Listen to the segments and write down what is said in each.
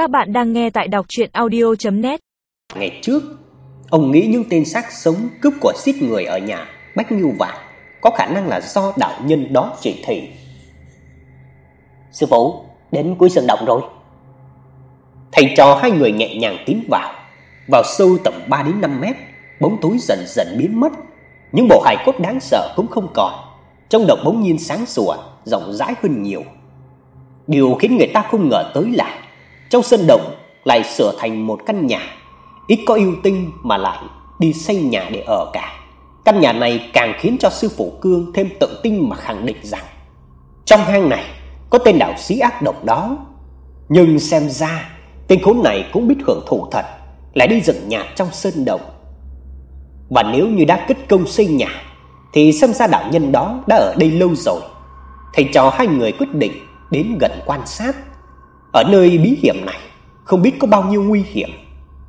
Các bạn đang nghe tại đọc audio net Ngày trước, ông nghĩ những tên xác sống cướp của giết người ở nhà Bách Ngưu Vạn có khả năng là do đạo nhân đó chỉ thị. Sư phụ, đến cuối sân động rồi. Thầy trò hai người nhẹ nhàng tiến vào, vào sâu tầm 3 đến 5 mét, bóng tối dần dần biến mất, những bộ hài cốt đáng sợ cũng không còn. Trong động bỗng nhiên sáng sủa, rộng rãi hơn nhiều. Điều khiến người ta không ngờ tới là trong sân động lại sửa thành một căn nhà, ít có yêu tinh mà lại đi xây nhà để ở cả. Căn nhà này càng khiến cho sư phụ Cương thêm tự tin mà khẳng định rằng trong hang này có tên đạo sĩ ác độc đó. Nhưng xem ra tên khốn này cũng biết hưởng thụ thật, lại đi dựng nhà trong sơn động. Và nếu như đã kết công xây nhà thì xem ra đạo nhân đó đã ở đây lâu rồi. Thầy trò hai người quyết định đến gần quan sát. Ở nơi bí hiểm này không biết có bao nhiêu nguy hiểm,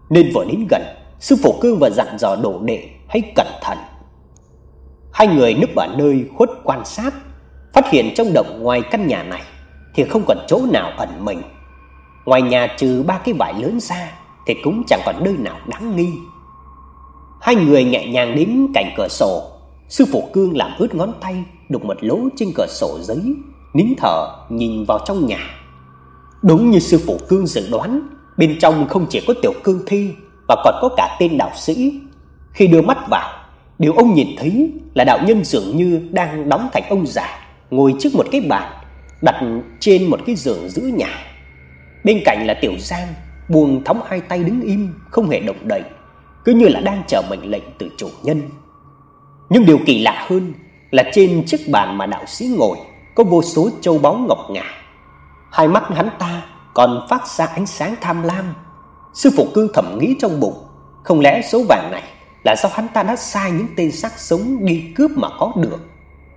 nên vừa đến gần, sư phụ Cương và dặn dò đồ đệ hãy cẩn thận. Hai người núp ở nơi khuất quan sát, phát hiện trong động ngoài căn nhà này thì không còn chỗ nào ẩn mình. Ngoài nhà trừ ba cái vải lớn ra thì cũng chẳng còn nơi nào đáng nghi. Hai người nhẹ nhàng đến cạnh cửa sổ, sư phụ Cương làm ướt ngón tay đục một lỗ trên cửa sổ giấy, nín thở nhìn vào trong nhà. Đúng như sư phụ Cương dự đoán, bên trong không chỉ có tiểu cương thi mà còn có cả tên đạo sĩ. Khi đưa mắt vào, điều ông nhìn thấy là đạo nhân dường như đang đóng thành ông già, ngồi trước một cái bàn đặt trên một cái giường giữ nhà. Bên cạnh là Tiểu Giang, buông thõng hai tay đứng im, không hề động đậy, cứ như là đang chờ mệnh lệnh từ chủ nhân. Nhưng điều kỳ lạ hơn là trên chiếc bàn mà đạo sĩ ngồi có vô số châu báu ngọc ngà. Hai mắt hắn ta còn phát ra ánh sáng tham lam. Sư phụ cương thầm nghĩ trong bụng, không lẽ số vàng này là do hắn ta đã sai những tên sát sống đi cướp mà có được.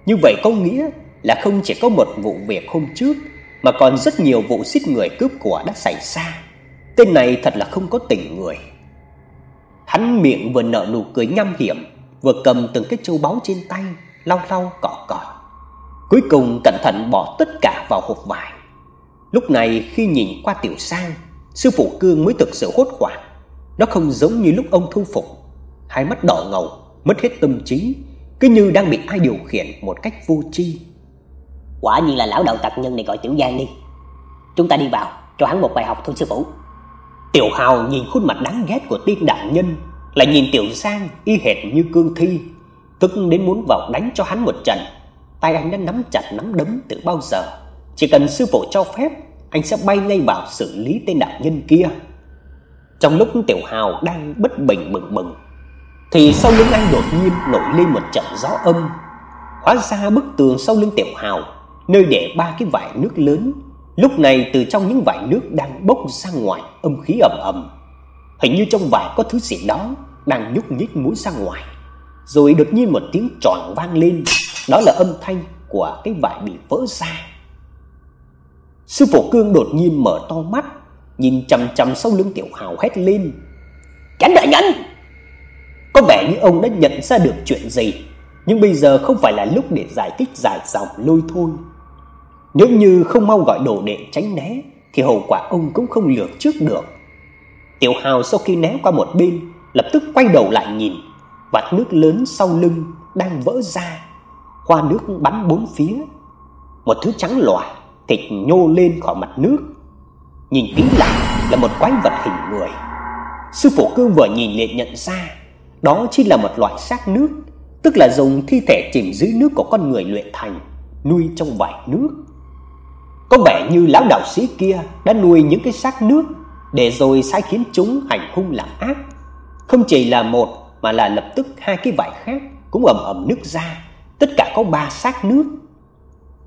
Như vậy có nghĩa là không chỉ có một vụ việc hôm trước mà còn rất nhiều vụ giết người cướp của đã xảy ra. Tên này thật là không có tình người. Hắn miệng vừa nở nụ cười nham hiểm, vừa cầm từng cái châu báu trên tay, lau lau cọ cọ. Cuối cùng cẩn thận bỏ tất cả vào hộp vải. Lúc này khi nhìn qua Tiểu Sang, sư phụ Cương mới thực sự hốt hoảng. Nó không giống như lúc ông thu phục, hai mắt đỏ ngầu, mất hết tâm trí, cứ như đang bị ai điều khiển một cách vô tri. Quả nhiên là lão đạo tặc nhân này gọi Tiểu Giang đi. Chúng ta đi vào, cho hắn một bài học thôi sư phụ. Tiểu Hào nhìn khuôn mặt đáng ghét của tiên đạo nhân, lại nhìn Tiểu Giang y hệt như cương thi, tức đến muốn vào đánh cho hắn một trận. Tay anh đã nắm chặt nắm đấm từ bao giờ, chỉ cần sư phụ cho phép, anh sẽ bay ngay vào xử lý tên đạo nhân kia. Trong lúc Tiểu Hào đang bất bình bừng bừng, thì sau lưng anh đột nhiên nổi lên một trận gió âm. Hóa ra bức tường sau lưng Tiểu Hào, nơi để ba cái vải nước lớn, lúc này từ trong những vải nước đang bốc ra ngoài âm khí ầm ầm. Hình như trong vải có thứ gì đó đang nhúc nhích mũi ra ngoài. Rồi đột nhiên một tiếng tròn vang lên, đó là âm thanh của cái vải bị vỡ ra. Sư phụ Cương đột nhiên mở to mắt, nhìn chằm chằm sau lưng Tiểu Hào hét lên: "Chánh đại nhân!" Có vẻ như ông đã nhận ra được chuyện gì, nhưng bây giờ không phải là lúc để giải thích dài dòng lôi thôi. Nếu như không mau gọi đồ đệ tránh né thì hậu quả ông cũng không lường trước được. Tiểu Hào sau khi né qua một bên, lập tức quay đầu lại nhìn, vạt nước lớn sau lưng đang vỡ ra, hoa nước bắn bốn phía. Một thứ trắng loà thịt nhô lên khỏi mặt nước. Nhìn kỹ lại là một quái vật hình người. Sư phụ Cương vừa nhìn liền nhận ra, đó chính là một loại xác nước, tức là dùng thi thể chìm dưới nước của con người luyện thành, nuôi trong vải nước. Có vẻ như lão đạo sĩ kia đã nuôi những cái xác nước để rồi sai khiến chúng hành hung làm ác. Không chỉ là một mà là lập tức hai cái vải khác cũng ầm ầm nứt ra, tất cả có ba xác nước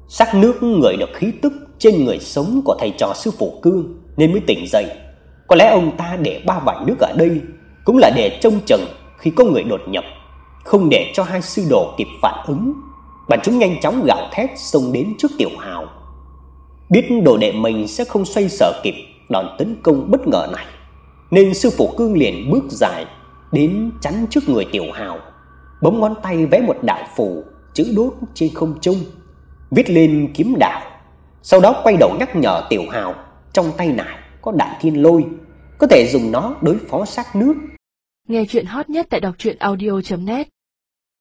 sắc nước ngửi được khí tức trên người sống của thầy trò sư phụ Cương nên mới tỉnh dậy. Có lẽ ông ta để ba vải nước ở đây cũng là để trông chừng khi có người đột nhập, không để cho hai sư đồ kịp phản ứng. Bọn chúng nhanh chóng gào thét xông đến trước Tiểu Hào. Biết đồ đệ mình sẽ không xoay sở kịp đòn tấn công bất ngờ này, nên sư phụ Cương liền bước dài đến chắn trước người Tiểu Hào, bấm ngón tay vẽ một đạo phù chữ đốt trên không trung, viết lên kiếm đạo. Sau đó quay đầu nhắc nhở Tiểu Hào, trong tay nải có đại thiên lôi, có thể dùng nó đối phó sát nước. Nghe chuyện hot nhất tại đọc truyện audio.net